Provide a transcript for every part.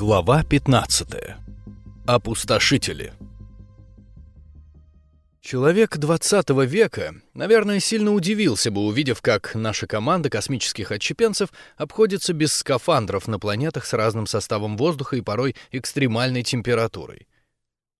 Глава 15. Опустошители. Человек 20 века, наверное, сильно удивился бы, увидев, как наша команда космических отщепенцев обходится без скафандров на планетах с разным составом воздуха и порой экстремальной температурой.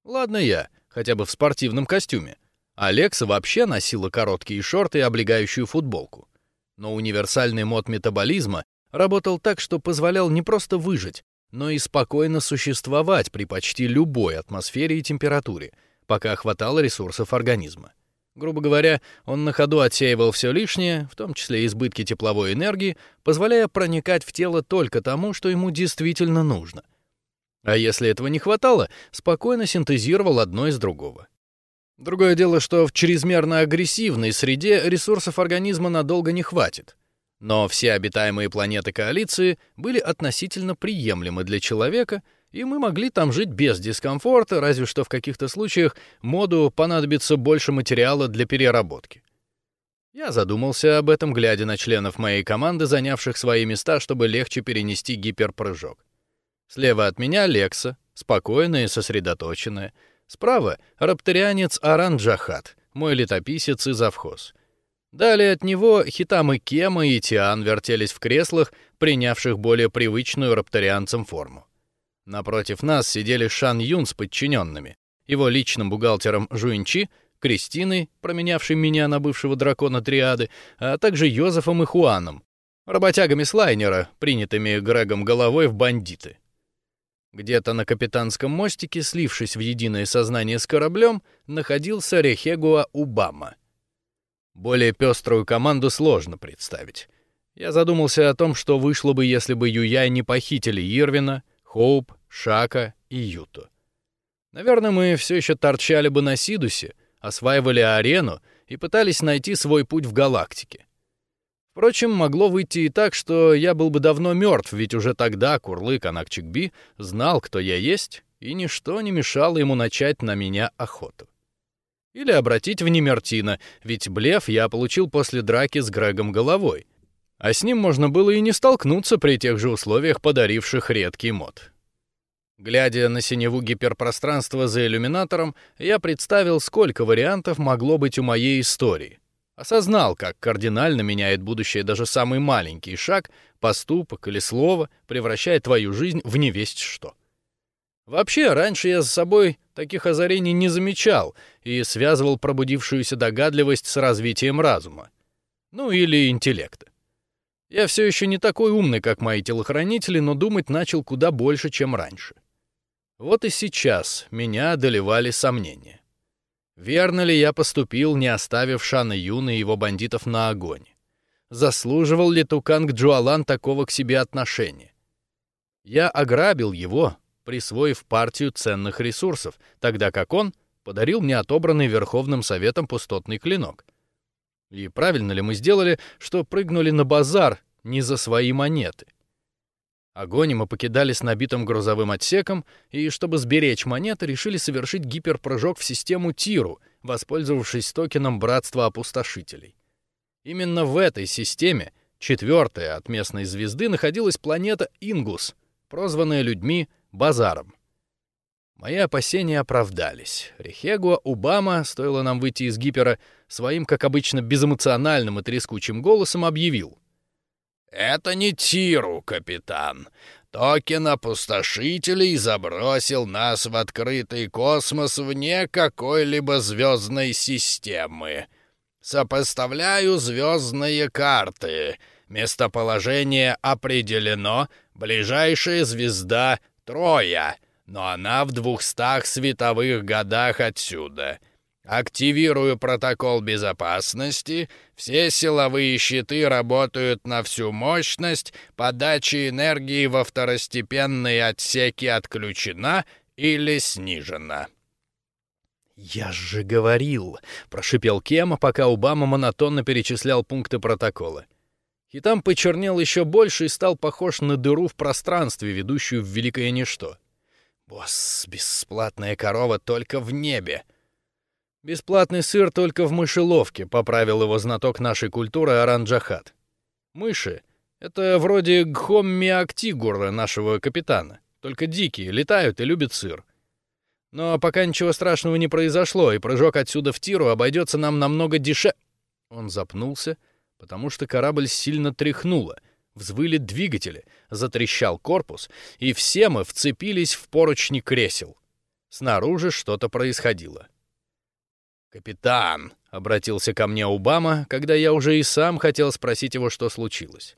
Ладно я, хотя бы в спортивном костюме. Алекса вообще носила короткие шорты и облегающую футболку. Но универсальный мод метаболизма работал так, что позволял не просто выжить, но и спокойно существовать при почти любой атмосфере и температуре, пока хватало ресурсов организма. Грубо говоря, он на ходу отсеивал все лишнее, в том числе избытки тепловой энергии, позволяя проникать в тело только тому, что ему действительно нужно. А если этого не хватало, спокойно синтезировал одно из другого. Другое дело, что в чрезмерно агрессивной среде ресурсов организма надолго не хватит. Но все обитаемые планеты коалиции были относительно приемлемы для человека, и мы могли там жить без дискомфорта, разве что в каких-то случаях моду понадобится больше материала для переработки. Я задумался об этом, глядя на членов моей команды, занявших свои места, чтобы легче перенести гиперпрыжок. Слева от меня Лекса, спокойная и сосредоточенная. Справа — рапторианец Аран Джахат, мой летописец и завхоз. Далее от него Хитамы Кема и Тиан вертелись в креслах, принявших более привычную рапторианцам форму. Напротив нас сидели Шан Юн с подчиненными, его личным бухгалтером Жуинчи, Кристиной, променявшей меня на бывшего дракона Триады, а также Йозефом и Хуаном, работягами с лайнера, принятыми Грегом головой в бандиты. Где-то на капитанском мостике, слившись в единое сознание с кораблем, находился Рехегуа Убама — более пеструю команду сложно представить. Я задумался о том, что вышло бы, если бы Юяй не похитили Ирвина, Хоуп, Шака и Юту. Наверное, мы все еще торчали бы на Сидусе, осваивали арену и пытались найти свой путь в галактике. Впрочем, могло выйти и так, что я был бы давно мертв, ведь уже тогда Курлык Анакчикби знал, кто я есть, и ничто не мешало ему начать на меня охоту. Или обратить в Немертина, ведь блеф я получил после драки с Грегом головой. А с ним можно было и не столкнуться при тех же условиях, подаривших редкий мод. Глядя на синеву гиперпространства за иллюминатором, я представил, сколько вариантов могло быть у моей истории. Осознал, как кардинально меняет будущее даже самый маленький шаг, поступок или слово, превращая твою жизнь в невесть что. Вообще, раньше я за собой таких озарений не замечал и связывал пробудившуюся догадливость с развитием разума. Ну или интеллекта. Я все еще не такой умный, как мои телохранители, но думать начал куда больше, чем раньше. Вот и сейчас меня одолевали сомнения. Верно ли я поступил, не оставив Шана Юна и его бандитов на огонь? Заслуживал ли Туканг Джуалан такого к себе отношения? Я ограбил его, присвоив партию ценных ресурсов, тогда как он подарил мне отобранный Верховным Советом пустотный клинок. И правильно ли мы сделали, что прыгнули на базар не за свои монеты? Огонь мы покидали с набитым грузовым отсеком, и, чтобы сберечь монеты, решили совершить гиперпрыжок в систему Тиру, воспользовавшись токеном Братства Опустошителей. Именно в этой системе, четвертая от местной звезды, находилась планета Ингус, прозванная людьми базаром. Мои опасения оправдались. Рехегуа Убама, стоило нам выйти из гипера, своим, как обычно, безэмоциональным и трескучим голосом объявил. «Это не Тиру, капитан. Токен опустошителей забросил нас в открытый космос вне какой-либо звездной системы. Сопоставляю звездные карты. Местоположение определено. Ближайшая звезда Троя, но она в двухстах световых годах отсюда. Активирую протокол безопасности, все силовые щиты работают на всю мощность, подача энергии во второстепенные отсеки отключена или снижена. «Я же говорил!» — прошипел Кема, пока Обама монотонно перечислял пункты протокола. Хитам почернел еще больше и стал похож на дыру в пространстве, ведущую в великое ничто. «Босс, бесплатная корова только в небе!» «Бесплатный сыр только в мышеловке», — поправил его знаток нашей культуры Аранджахат. «Мыши — это вроде Гхоммиактигура нашего капитана, только дикие, летают и любят сыр. Но пока ничего страшного не произошло, и прыжок отсюда в Тиру обойдется нам намного дешевле. Он запнулся, потому что корабль сильно тряхнуло. Взвыли двигатели, затрещал корпус, и все мы вцепились в поручни кресел. Снаружи что-то происходило. «Капитан», — обратился ко мне Обама, когда я уже и сам хотел спросить его, что случилось.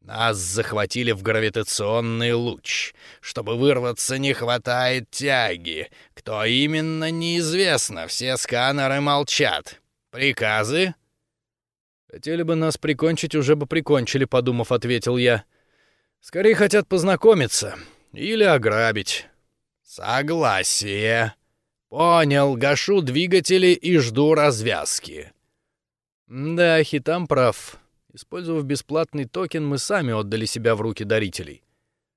«Нас захватили в гравитационный луч. Чтобы вырваться, не хватает тяги. Кто именно, неизвестно, все сканеры молчат. Приказы?» «Хотели бы нас прикончить, уже бы прикончили», — подумав, ответил я. «Скорее хотят познакомиться или ограбить». «Согласие», «Понял, гашу двигатели и жду развязки». Да, Хитам прав. Использовав бесплатный токен, мы сами отдали себя в руки дарителей.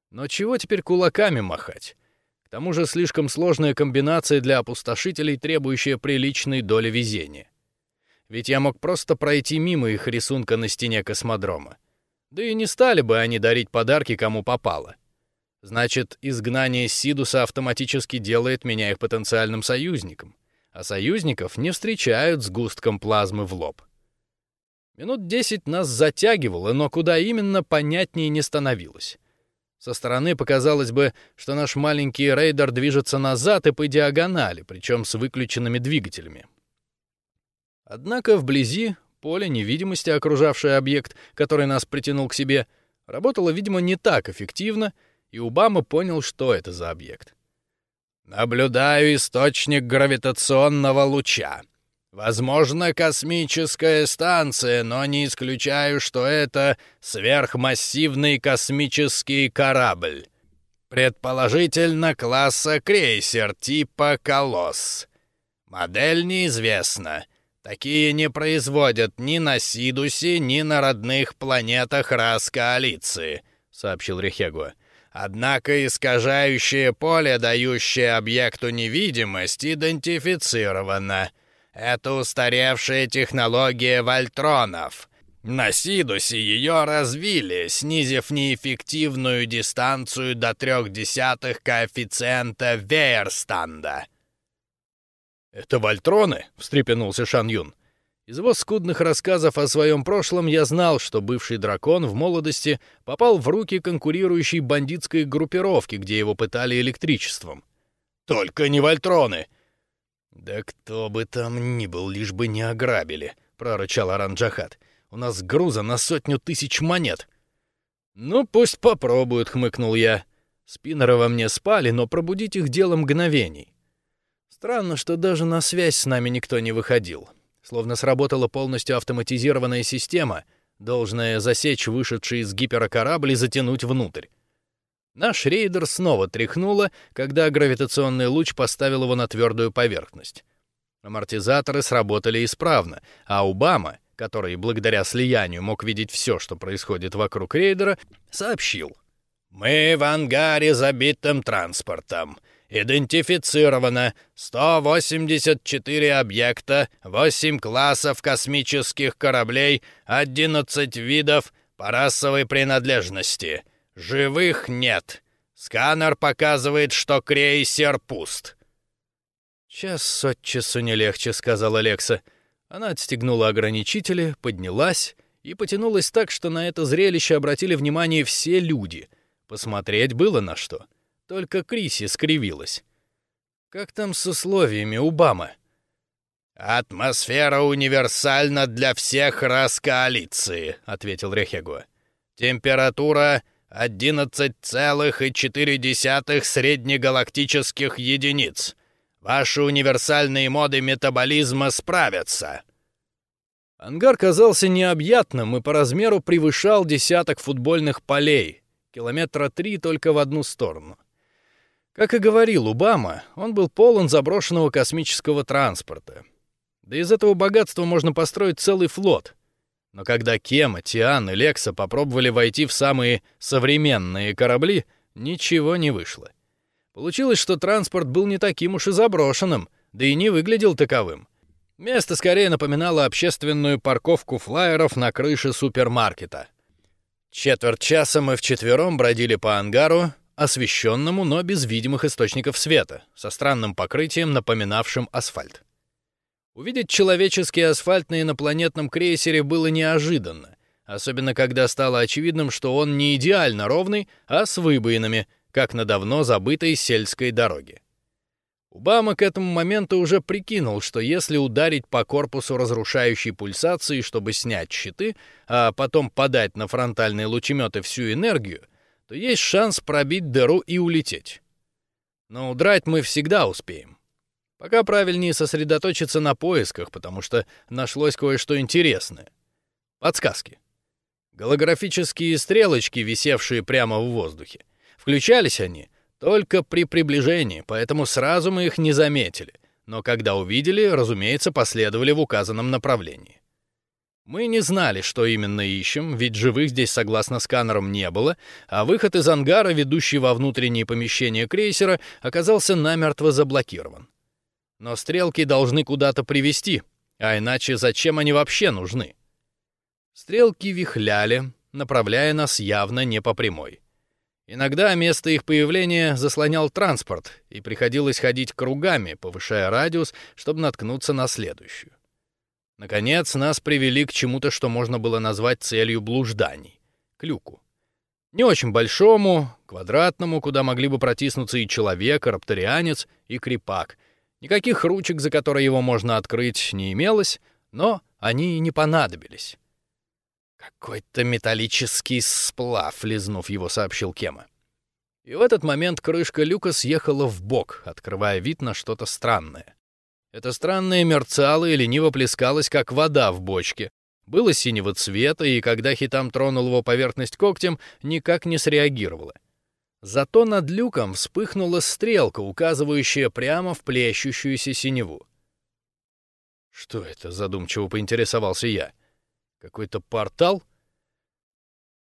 Но чего теперь кулаками махать? К тому же слишком сложная комбинация для опустошителей, требующая приличной доли везения. Ведь я мог просто пройти мимо их рисунка на стене космодрома. Да и не стали бы они дарить подарки кому попало. Значит, изгнание Сидуса автоматически делает меня их потенциальным союзником, а союзников не встречают с густком плазмы в лоб. Минут десять нас затягивало, но куда именно, понятнее не становилось. Со стороны показалось бы, что наш маленький рейдер движется назад и по диагонали, причем с выключенными двигателями. Однако вблизи поле невидимости, окружавшее объект, который нас притянул к себе, работало, видимо, не так эффективно, и Убама понял, что это за объект. «Наблюдаю источник гравитационного луча. Возможно, космическая станция, но не исключаю, что это сверхмассивный космический корабль. Предположительно, класса крейсер типа «Колосс». Модель неизвестна. Такие не производят ни на Сидусе, ни на родных планетах рас коалиции», — сообщил Рехегуа. Однако искажающее поле, дающее объекту невидимость, идентифицировано. Это устаревшая технология вольтронов. На Сидусе ее развили, снизив неэффективную дистанцию до трех десятых коэффициента Вейерстанда. «Это вольтроны?» — встрепенулся Шан Юн. Из его скудных рассказов о своем прошлом я знал, что бывший дракон в молодости попал в руки конкурирующей бандитской группировки, где его пытали электричеством. «Только не вольтроны!» «Да кто бы там ни был, лишь бы не ограбили», — прорычал Аранджахат. «У нас груза на сотню тысяч монет». «Ну, пусть попробуют», — хмыкнул я. Спиннеры во мне спали, но пробудить их дело мгновений. Странно, что даже на связь с нами никто не выходил. Словно сработала полностью автоматизированная система, должная засечь вышедший из гипера корабль и затянуть внутрь. Наш рейдер снова тряхнуло, когда гравитационный луч поставил его на твердую поверхность. Амортизаторы сработали исправно, а Убама, который благодаря слиянию мог видеть все, что происходит вокруг рейдера, сообщил. «Мы в ангаре забитым транспортом. Идентифицировано 184 объекта, 8 классов космических кораблей, 11 видов по расовой принадлежности. Живых нет. Сканер показывает, что крейсер пуст. «Час от часу не легче», — сказала Лекса. Она отстегнула ограничители, поднялась и потянулась так, что на это зрелище обратили внимание все люди. Посмотреть было на что. — только Криси скривилась. «Как там с условиями у Бама?» «Атмосфера универсальна для всех рас коалиции», — ответил Рехего. «Температура 11,4 среднегалактических единиц. Ваши универсальные моды метаболизма справятся». Ангар казался необъятным и по размеру превышал десяток футбольных полей, километра три только в одну сторону. Как и говорил Убама, он был полон заброшенного космического транспорта. Да из этого богатства можно построить целый флот. Но когда Кема, Тиан и Лекса попробовали войти в самые современные корабли, ничего не вышло. Получилось, что транспорт был не таким уж и заброшенным, да и не выглядел таковым. Место скорее напоминало общественную парковку флайеров на крыше супермаркета. Четверть часа мы вчетвером бродили по ангару, освещенному, но без видимых источников света, со странным покрытием, напоминавшим асфальт. Увидеть человеческий асфальт на инопланетном крейсере было неожиданно, особенно когда стало очевидным, что он не идеально ровный, а с выбоинами, как на давно забытой сельской дороге. Убама к этому моменту уже прикинул, что если ударить по корпусу разрушающей пульсации, чтобы снять щиты, а потом подать на фронтальные лучеметы всю энергию, то есть шанс пробить дыру и улететь. Но удрать мы всегда успеем. Пока правильнее сосредоточиться на поисках, потому что нашлось кое-что интересное. Подсказки. Голографические стрелочки, висевшие прямо в воздухе. Включались они только при приближении, поэтому сразу мы их не заметили, но когда увидели, разумеется, последовали в указанном направлении. Мы не знали, что именно ищем, ведь живых здесь, согласно сканерам, не было, а выход из ангара, ведущий во внутренние помещения крейсера, оказался намертво заблокирован. Но стрелки должны куда-то привести, а иначе зачем они вообще нужны? Стрелки вихляли, направляя нас явно не по прямой. Иногда место их появления заслонял транспорт, и приходилось ходить кругами, повышая радиус, чтобы наткнуться на следующую. Наконец, нас привели к чему-то, что можно было назвать целью блужданий — к люку. Не очень большому, квадратному, куда могли бы протиснуться и человек, и рапторианец, и крепак. Никаких ручек, за которые его можно открыть, не имелось, но они и не понадобились. «Какой-то металлический сплав», — лизнув его, сообщил Кема. И в этот момент крышка люка съехала в бок, открывая вид на что-то странное. Это странное мерцало и лениво плескалось, как вода в бочке. Было синего цвета, и когда Хитам тронул его поверхность когтем, никак не среагировало. Зато над люком вспыхнула стрелка, указывающая прямо в плещущуюся синеву. «Что это?» — задумчиво поинтересовался я. — какой-то портал?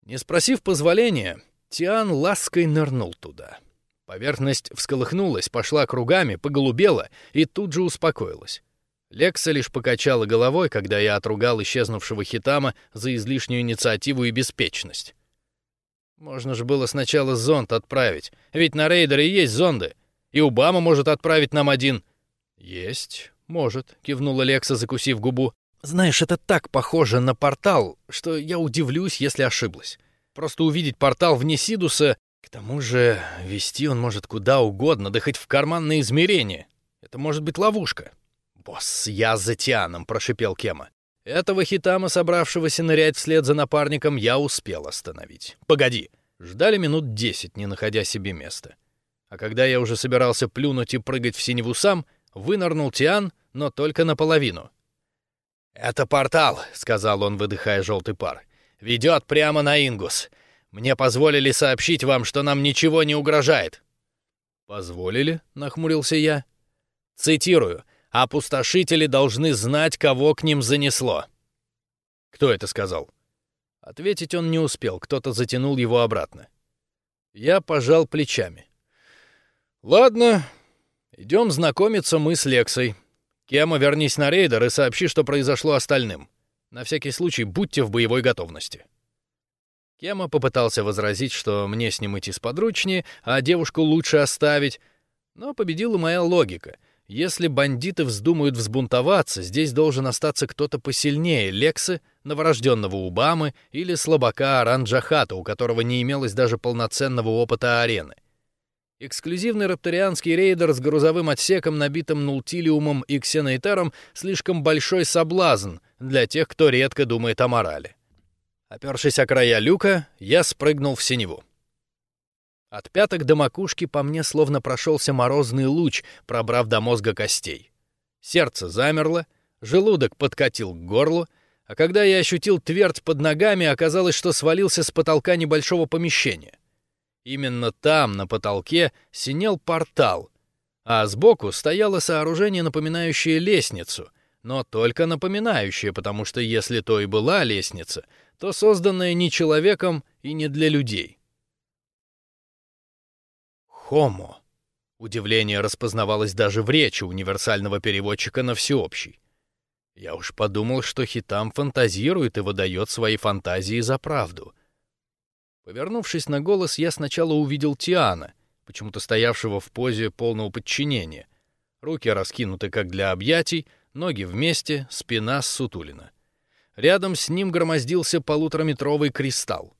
Не спросив позволения, Тиан лаской нырнул туда. Поверхность всколыхнулась, пошла кругами, поголубела и тут же успокоилась. Лекса лишь покачала головой, когда я отругал исчезнувшего Хитама за излишнюю инициативу и беспечность. Можно же было сначала зонд отправить, ведь на рейдере есть зонды, и Убама может отправить нам один. Есть, может, кивнула Лекса, закусив губу. Знаешь, это так похоже на портал, что я удивлюсь, если ошиблась. Просто увидеть портал вне Сидуса, к тому же вести он может куда угодно, да хоть в карманное измерение. Это может быть ловушка. «Босс, я за Тианом», — прошипел Кема. Этого хитама, собравшегося нырять вслед за напарником, я успел остановить. «Погоди!» Ждали минут десять, не находя себе места. А когда я уже собирался плюнуть и прыгать в синеву сам, вынырнул Тиан, но только наполовину — «Это портал», — сказал он, выдыхая желтый пар. «Ведет прямо на Ингус. Мне позволили сообщить вам, что нам ничего не угрожает». «Позволили?» — нахмурился я. «Цитирую. Опустошители должны знать, кого к ним занесло». «Кто это сказал?» Ответить он не успел, кто-то затянул его обратно. Я пожал плечами. «Ладно, идем знакомиться мы с Лексой. Кема, вернись на рейдер и сообщи, что произошло остальным. На всякий случай будьте в боевой готовности». Кема попытался возразить, что мне с ним идти сподручнее, а девушку лучше оставить, но победила моя логика. Если бандиты вздумают взбунтоваться, здесь должен остаться кто-то посильнее Лексы, новорожденного Убамы или слабака Аранджахата, у которого не имелось даже полноценного опыта арены. Эксклюзивный рапторианский рейдер с грузовым отсеком, набитым нултилиумом и ксеноэтаром, слишком большой соблазн для тех, кто редко думает о морали. Опершись о края люка, я спрыгнул в синеву. От пяток до макушки по мне словно прошелся морозный луч, пробрав до мозга костей. Сердце замерло, желудок подкатил к горлу, а когда я ощутил твердь под ногами, оказалось, что свалился с потолка небольшого помещения. Именно там, на потолке, синел портал, а сбоку стояло сооружение, напоминающее лестницу, но только напоминающее, потому что если то и была лестница, то созданная не человеком и не для людей. «Хомо». Удивление распознавалось даже в речи универсального переводчика на всеобщий. Я уж подумал, что Хитам фантазирует и выдает свои фантазии за правду. Повернувшись на голос, я сначала увидел Тиана, почему-то стоявшего в позе полного подчинения. Руки раскинуты, как для объятий, ноги вместе, спина ссутулена. Рядом с ним громоздился полутораметровый кристалл.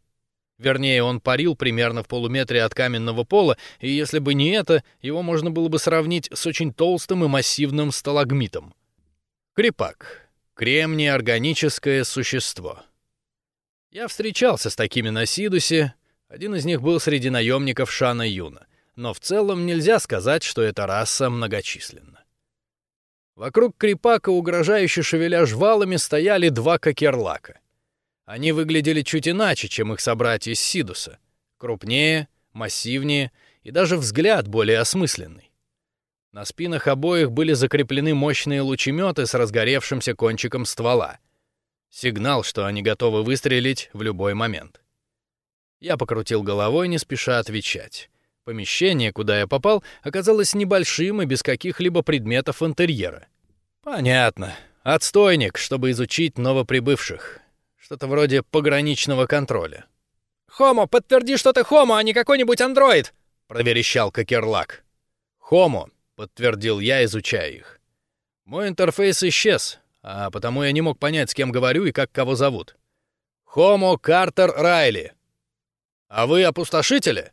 Вернее, он парил примерно в полуметре от каменного пола, и если бы не это, его можно было бы сравнить с очень толстым и массивным сталагмитом. Крепак. Кремний-органическое существо. Я встречался с такими на Сидусе, один из них был среди наемников Шана Юна, но в целом нельзя сказать, что эта раса многочисленна. Вокруг крепака, угрожающе шевеля жвалами, стояли два кокерлака — они выглядели чуть иначе, чем их собратья из Сидуса. Крупнее, массивнее и даже взгляд более осмысленный. На спинах обоих были закреплены мощные лучеметы с разгоревшимся кончиком ствола. Сигнал, что они готовы выстрелить в любой момент. Я покрутил головой, не спеша отвечать. Помещение, куда я попал, оказалось небольшим и без каких-либо предметов интерьера. Понятно. Отстойник, чтобы изучить новоприбывших. Что-то вроде пограничного контроля. «Хомо, подтверди, что ты Хомо, а не какой-нибудь андроид!» — проверещал Кокерлак. «Хомо», — подтвердил я, изучая их. Мой интерфейс исчез, а потому я не мог понять, с кем говорю и как кого зовут. «Хомо Картер Райли». «А вы опустошители?»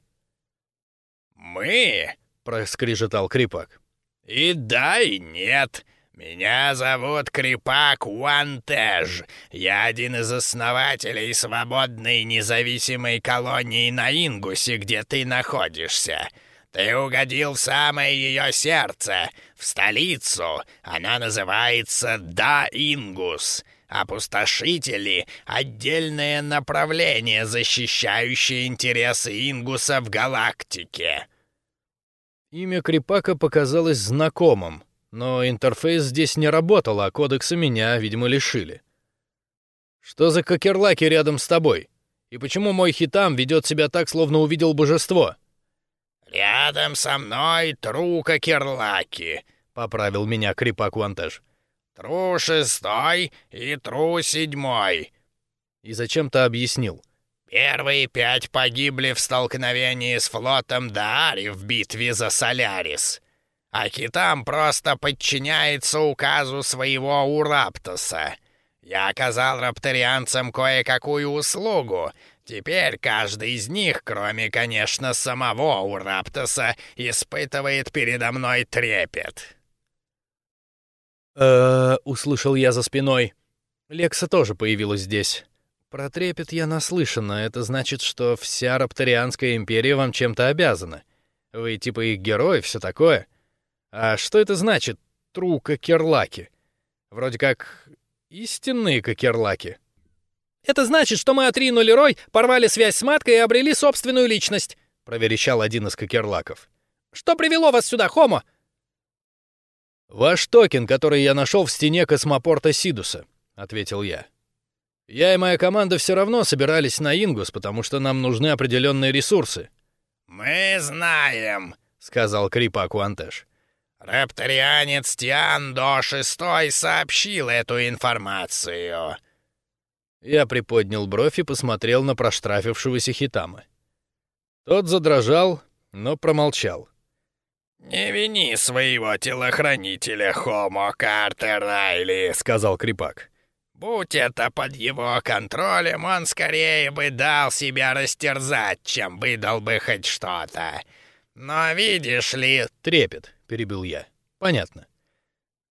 «Мы?» — проскрежетал Крипак. «И да, и нет. «Меня зовут Крипак Уантеж. Я один из основателей свободной независимой колонии на Ингусе, где ты находишься. Ты угодил в самое ее сердце, в столицу. Она называется Да-Ингус». Опустошители — отдельное направление, защищающее интересы Ингуса в галактике. Имя Крипака показалось знакомым, но интерфейс здесь не работал, а кодекса меня, видимо, лишили. Что за кокерлаки рядом с тобой? И почему мой хитам ведет себя так, словно увидел божество? Рядом со мной тру кокерлаки, поправил меня крипак Вантаж. Тру шестой и тру седьмой. И зачем-то объяснил. Первые пять погибли в столкновении с флотом Даари в битве за Солярис а Китам просто подчиняется указу своего Ураптоса. Я оказал рапторианцам кое-какую услугу. Теперь каждый из них, кроме, конечно, самого Ураптоса, испытывает передо мной трепет. э услышал я за спиной. Лекса тоже появилась здесь. Про трепет я наслышана. Это значит, что вся рапторианская империя вам чем-то обязана. Вы типа их герой, все такое. А что это значит, тру кокерлаки? Вроде как истинные кокерлаки. Это значит, что мы отринули Рой, порвали связь с маткой и обрели собственную личность, проверещал один из кокерлаков. Что привело вас сюда, Хомо? Ваш токен, который я нашел в стене космопорта Сидуса, ответил я. Я и моя команда все равно собирались на Ингус, потому что нам нужны определенные ресурсы. Мы знаем, сказал Крипа Куантеш. Рапторианец Тиан до шестой сообщил эту информацию. Я приподнял бровь и посмотрел на проштрафившегося Хитама. Тот задрожал, но промолчал. «Не вини своего телохранителя, Хомо Картер Райли», — сказал Крипак. «Будь это под его контролем, он скорее бы дал себя растерзать, чем выдал бы хоть что-то. Но видишь ли...» «Трепет», — перебил я. «Понятно».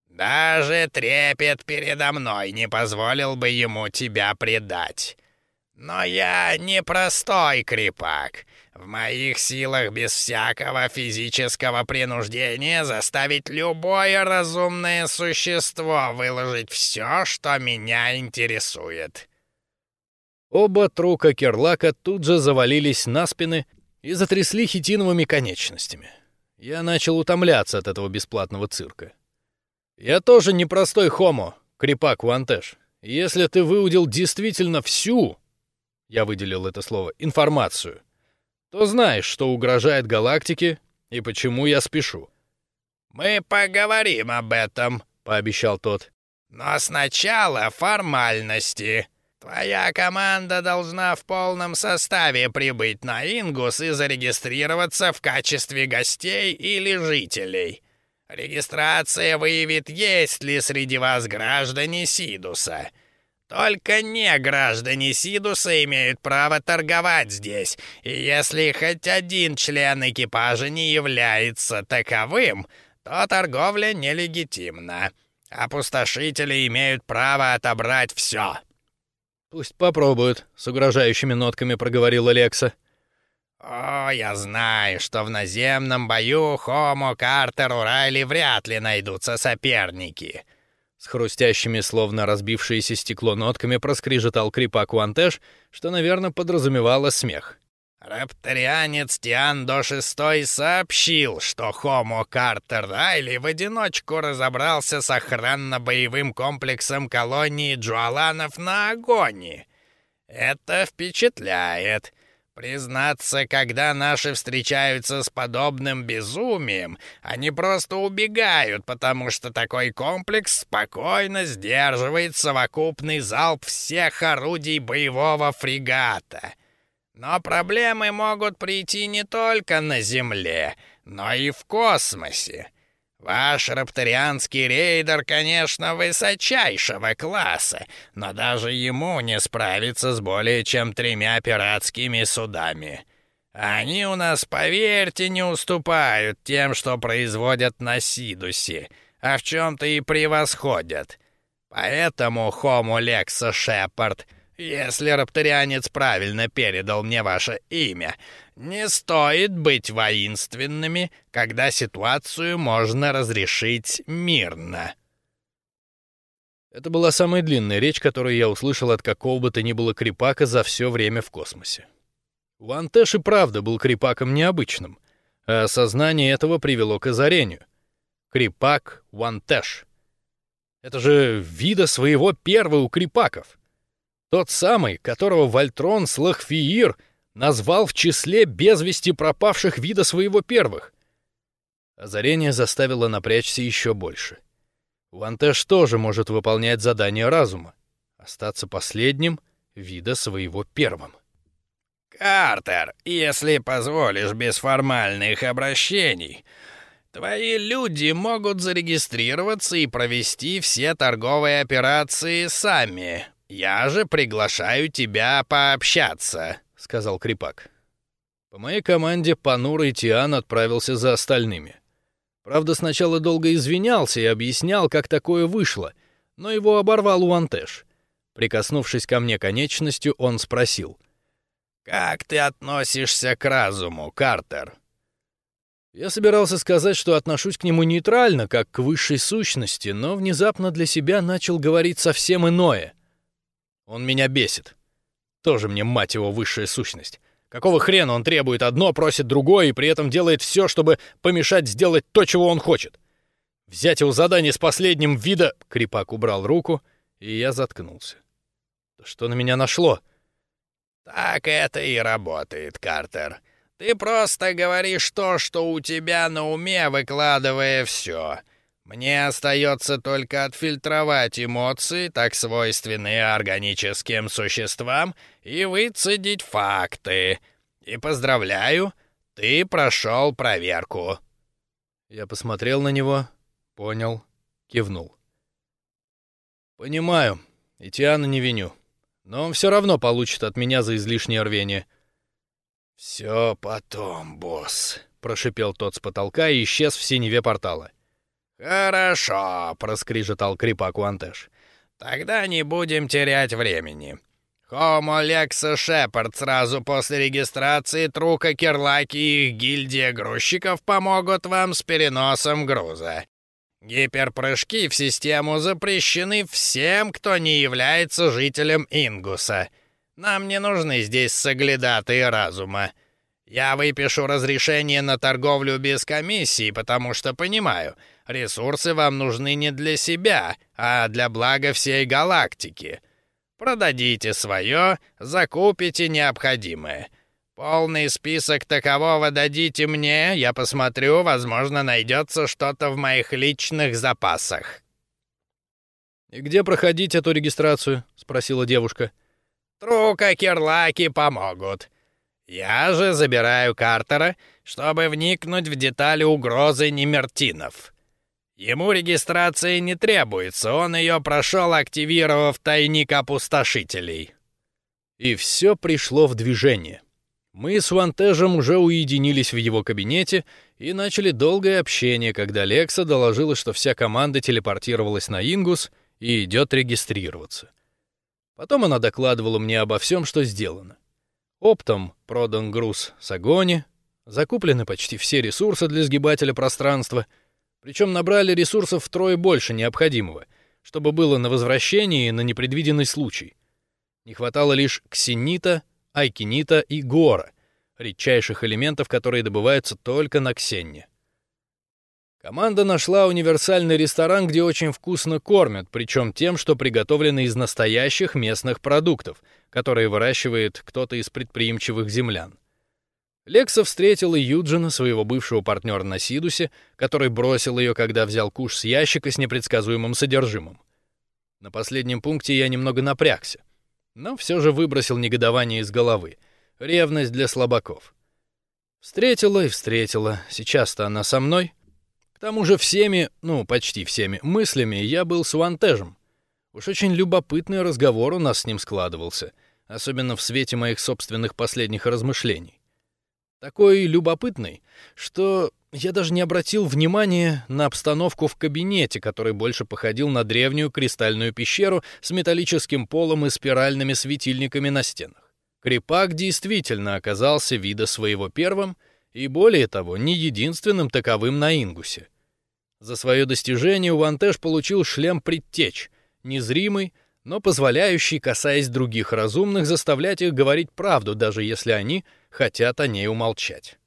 «Даже трепет передо мной не позволил бы ему тебя предать. Но я не простой крепак. В моих силах без всякого физического принуждения заставить любое разумное существо выложить все, что меня интересует». Оба трука Керлака тут же завалились на спины и затрясли хитиновыми конечностями. Я начал утомляться от этого бесплатного цирка. Я тоже непростой хомо, крепак Вантеш. Если ты выудил действительно всю, я выделил это слово, информацию, то знаешь, что угрожает галактике и почему я спешу. Мы поговорим об этом, пообещал тот. Но сначала формальности. Твоя команда должна в полном составе прибыть на Ингус и зарегистрироваться в качестве гостей или жителей. Регистрация выявит, есть ли среди вас граждане Сидуса. Только не граждане Сидуса имеют право торговать здесь, и если хоть один член экипажа не является таковым, то торговля нелегитимна. Опустошители имеют право отобрать все. «Пусть попробуют», — с угрожающими нотками проговорил Алекса. «О, я знаю, что в наземном бою Хомо, Картеру, Райли вряд ли найдутся соперники». С хрустящими, словно разбившееся стекло нотками проскрежетал крипак Уантеш, что, наверное, подразумевало смех. Рапторианец Тиандо VI сообщил, что Хомо Картер Райли в одиночку разобрался с охранно-боевым комплексом колонии Джуаланов на Агоне. Это впечатляет. Признаться, когда наши встречаются с подобным безумием, они просто убегают, потому что такой комплекс спокойно сдерживает совокупный залп всех орудий боевого фрегата. Но проблемы могут прийти не только на Земле, но и в космосе. Ваш рапторианский рейдер, конечно, высочайшего класса, но даже ему не справиться с более чем тремя пиратскими судами. Они у нас, поверьте, не уступают тем, что производят на Сидусе, а в чем-то и превосходят. Поэтому, Homo Lexa Shepard — если рапторианец правильно передал мне ваше имя, не стоит быть воинственными, когда ситуацию можно разрешить мирно. Это была самая длинная речь, которую я услышал от какого бы то ни было крипака за все время в космосе. Вантэш и правда был крипаком необычным, а осознание этого привело к озарению. Крипак Вантэш. Это же вида своего первого крипаков. Тот самый, которого Вольтрон Слахфиир назвал в числе без вести пропавших вида своего первых. Озарение заставило напрячься еще больше. Вантеш тоже может выполнять задание разума, остаться последним вида своего первым. «Картер, если позволишь без формальных обращений, твои люди могут зарегистрироваться и провести все торговые операции сами, «Я же приглашаю тебя пообщаться», — сказал Крипак. По моей команде понурый Тиан отправился за остальными. Правда, сначала долго извинялся и объяснял, как такое вышло, но его оборвал Уантеш. Прикоснувшись ко мне конечностью, он спросил. «Как ты относишься к разуму, Картер?» Я собирался сказать, что отношусь к нему нейтрально, как к высшей сущности, но внезапно для себя начал говорить совсем иное. Он меня бесит. Тоже мне, мать его, высшая сущность. Какого хрена он требует одно, просит другое и при этом делает все, чтобы помешать сделать то, чего он хочет? Взять его задание с последним вида... Крипак убрал руку, и я заткнулся. Что на меня нашло? Так это и работает, Картер. Ты просто говоришь то, что у тебя на уме, выкладывая все. Мне остается только отфильтровать эмоции, так свойственные органическим существам, и выцедить факты. И поздравляю, ты прошел проверку. Я посмотрел на него, понял, кивнул. Понимаю, и Тиана не виню. Но он все равно получит от меня за излишнее рвение. «Все потом, босс», — прошипел тот с потолка и исчез в синеве портала. «Хорошо», — проскрижетал крипак Уантеш. «Тогда не будем терять времени. Хомо Лекса Шепард сразу после регистрации Трука Кирлаки и их гильдия грузчиков помогут вам с переносом груза. Гиперпрыжки в систему запрещены всем, кто не является жителем Ингуса. Нам не нужны здесь соглядатые разума. Я выпишу разрешение на торговлю без комиссии, потому что понимаю — Ресурсы вам нужны не для себя, а для блага всей галактики. Продадите свое, закупите необходимое. Полный список такового дадите мне, я посмотрю, возможно, найдется что-то в моих личных запасах». «И где проходить эту регистрацию?» — спросила девушка. Трука Кирлаки помогут. Я же забираю Картера, чтобы вникнуть в детали угрозы Немертинов. Ему регистрации не требуется, он ее прошел, активировав тайник опустошителей. И все пришло в движение. Мы с Вантежем уже уединились в его кабинете и начали долгое общение, когда Лекса доложила, что вся команда телепортировалась на Ингус и идет регистрироваться. Потом она докладывала мне обо всем, что сделано. Оптом продан груз с Агони, закуплены почти все ресурсы для сгибателя пространства, причем набрали ресурсов втрое больше необходимого, чтобы было на возвращении и на непредвиденный случай. Не хватало лишь ксенита, айкинита и гора, редчайших элементов, которые добываются только на ксенне. Команда нашла универсальный ресторан, где очень вкусно кормят, причем тем, что приготовлено из настоящих местных продуктов, которые выращивает кто-то из предприимчивых землян. Лекса встретила Юджина, своего бывшего партнера на Сидусе, который бросил ее, когда взял куш с ящика с непредсказуемым содержимым. На последнем пункте я немного напрягся, но все же выбросил негодование из головы. Ревность для слабаков. Встретила и встретила. Сейчас-то она со мной — к тому же всеми, ну, почти всеми мыслями я был с Уантежем. Уж очень любопытный разговор у нас с ним складывался, особенно в свете моих собственных последних размышлений. Такой любопытный, что я даже не обратил внимания на обстановку в кабинете, который больше походил на древнюю кристальную пещеру с металлическим полом и спиральными светильниками на стенах. Крепак действительно оказался вида своего первым — и более того, не единственным таковым на Ингусе. За свое достижение Увантеш получил шлем предтеч, незримый, но позволяющий, касаясь других разумных, заставлять их говорить правду, даже если они хотят о ней умолчать.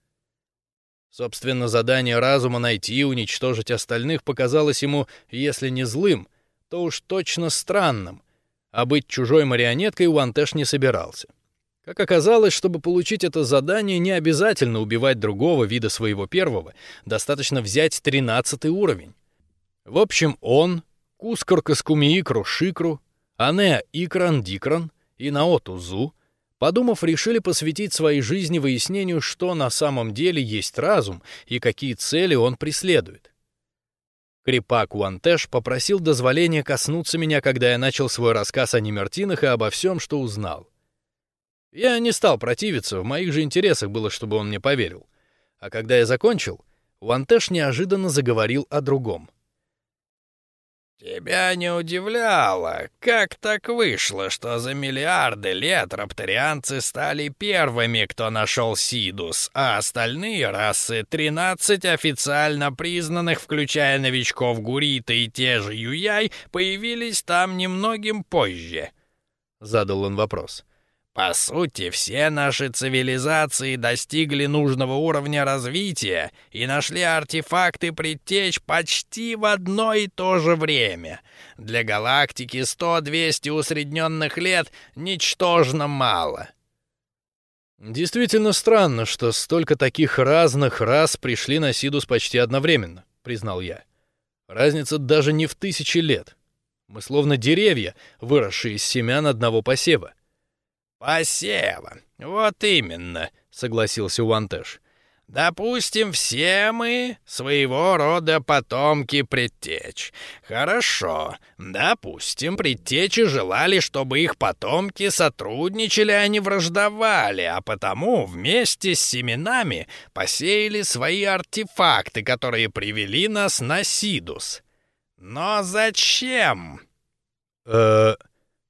Собственно, задание разума найти и уничтожить остальных показалось ему, если не злым, то уж точно странным, а быть чужой марионеткой Уантеш не собирался. Как оказалось, чтобы получить это задание, не обязательно убивать другого вида своего первого, достаточно взять тринадцатый уровень. В общем, он, Кускор Каскумиикру Шикру, Анеа Икран Дикран и Наоту Зу, подумав, решили посвятить своей жизни выяснению, что на самом деле есть разум и какие цели он преследует. Крипак Уантеш попросил дозволения коснуться меня, когда я начал свой рассказ о Немертинах и обо всем, что узнал. Я не стал противиться, в моих же интересах было, чтобы он мне поверил. А когда я закончил, Вантеш неожиданно заговорил о другом. «Тебя не удивляло, как так вышло, что за миллиарды лет рапторианцы стали первыми, кто нашел Сидус, а остальные расы, 13 официально признанных, включая новичков Гурита и те же Юяй, появились там немногим позже?» Задал он вопрос. По сути, все наши цивилизации достигли нужного уровня развития и нашли артефакты предтеч почти в одно и то же время. Для галактики 100-200 усредненных лет ничтожно мало. Действительно странно, что столько таких разных рас пришли на Сидус почти одновременно, признал я. Разница даже не в тысячи лет. Мы словно деревья, выросшие из семян одного посева. «Посева. Вот именно», — согласился Уантеш. «Допустим, все мы своего рода потомки предтеч. Хорошо. Допустим, предтечи желали, чтобы их потомки сотрудничали, а не враждовали, а потому вместе с семенами посеяли свои артефакты, которые привели нас на Сидус. Но зачем?» «Э-э...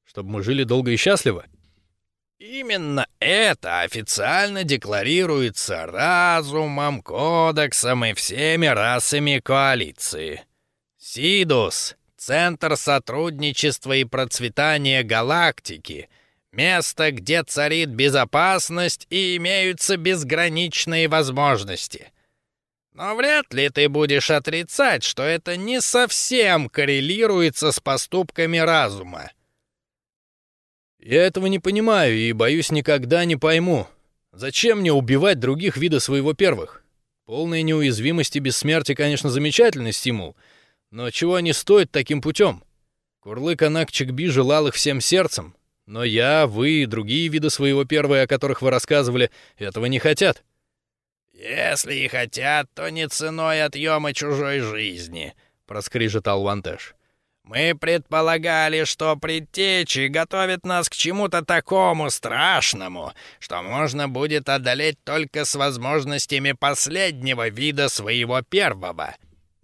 Чтобы мы жили долго и счастливо?» Именно это официально декларируется разумом, кодексом и всеми расами коалиции. Сидус — центр сотрудничества и процветания галактики, место, где царит безопасность и имеются безграничные возможности. Но вряд ли ты будешь отрицать, что это не совсем коррелируется с поступками разума. Я этого не понимаю и, боюсь, никогда не пойму. Зачем мне убивать других вида своего первых? Полная неуязвимость и бессмертие, конечно, замечательный стимул, но чего они стоят таким путем? Курлык Анак желал их всем сердцем. Но я, вы и другие виды своего первые, о которых вы рассказывали, этого не хотят. «Если и хотят, то не ценой отъема чужой жизни», — проскрежетал Вантеш. «Мы предполагали, что предтечи готовят нас к чему-то такому страшному, что можно будет одолеть только с возможностями последнего вида своего первого.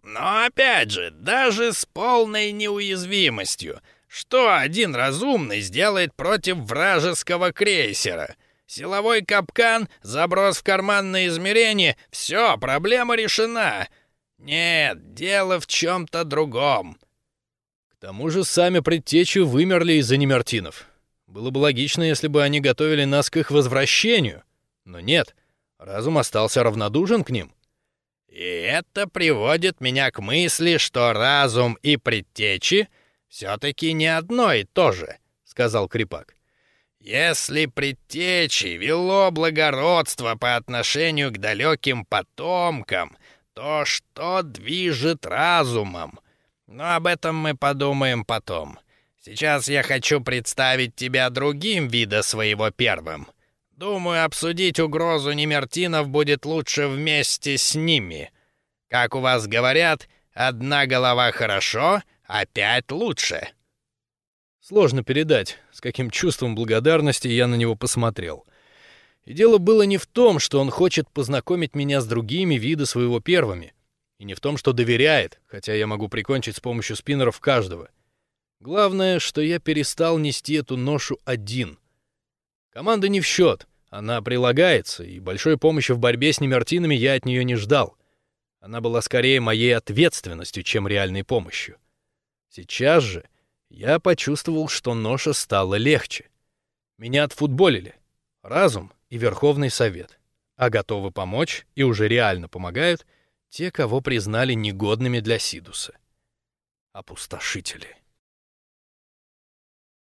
Но опять же, даже с полной неуязвимостью, что один разумный сделает против вражеского крейсера?» Силовой капкан, заброс в карманное измерение — все, проблема решена. Нет, дело в чем-то другом. Тому же сами предтечи вымерли из-за немертинов. Было бы логично, если бы они готовили нас к их возвращению. Но нет, разум остался равнодушен к ним. И это приводит меня к мысли, что разум и предтечи все-таки не одно и то же, — сказал Крипак. Если предтечи вело благородство по отношению к далеким потомкам, то что движет разумом? Но об этом мы подумаем потом. Сейчас я хочу представить тебя другим вида своего первым. Думаю, обсудить угрозу немертинов будет лучше вместе с ними. Как у вас говорят, одна голова хорошо, а пять лучше. Сложно передать, с каким чувством благодарности я на него посмотрел. И дело было не в том, что он хочет познакомить меня с другими виды своего первыми, и не в том, что доверяет, хотя я могу прикончить с помощью спиннеров каждого. Главное, что я перестал нести эту ношу один. Команда не в счет, она прилагается, и большой помощи в борьбе с немертинами я от нее не ждал. Она была скорее моей ответственностью, чем реальной помощью. Сейчас же я почувствовал, что ноша стала легче. Меня отфутболили. Разум и Верховный Совет. А готовы помочь и уже реально помогают те, кого признали негодными для Сидуса. Опустошители.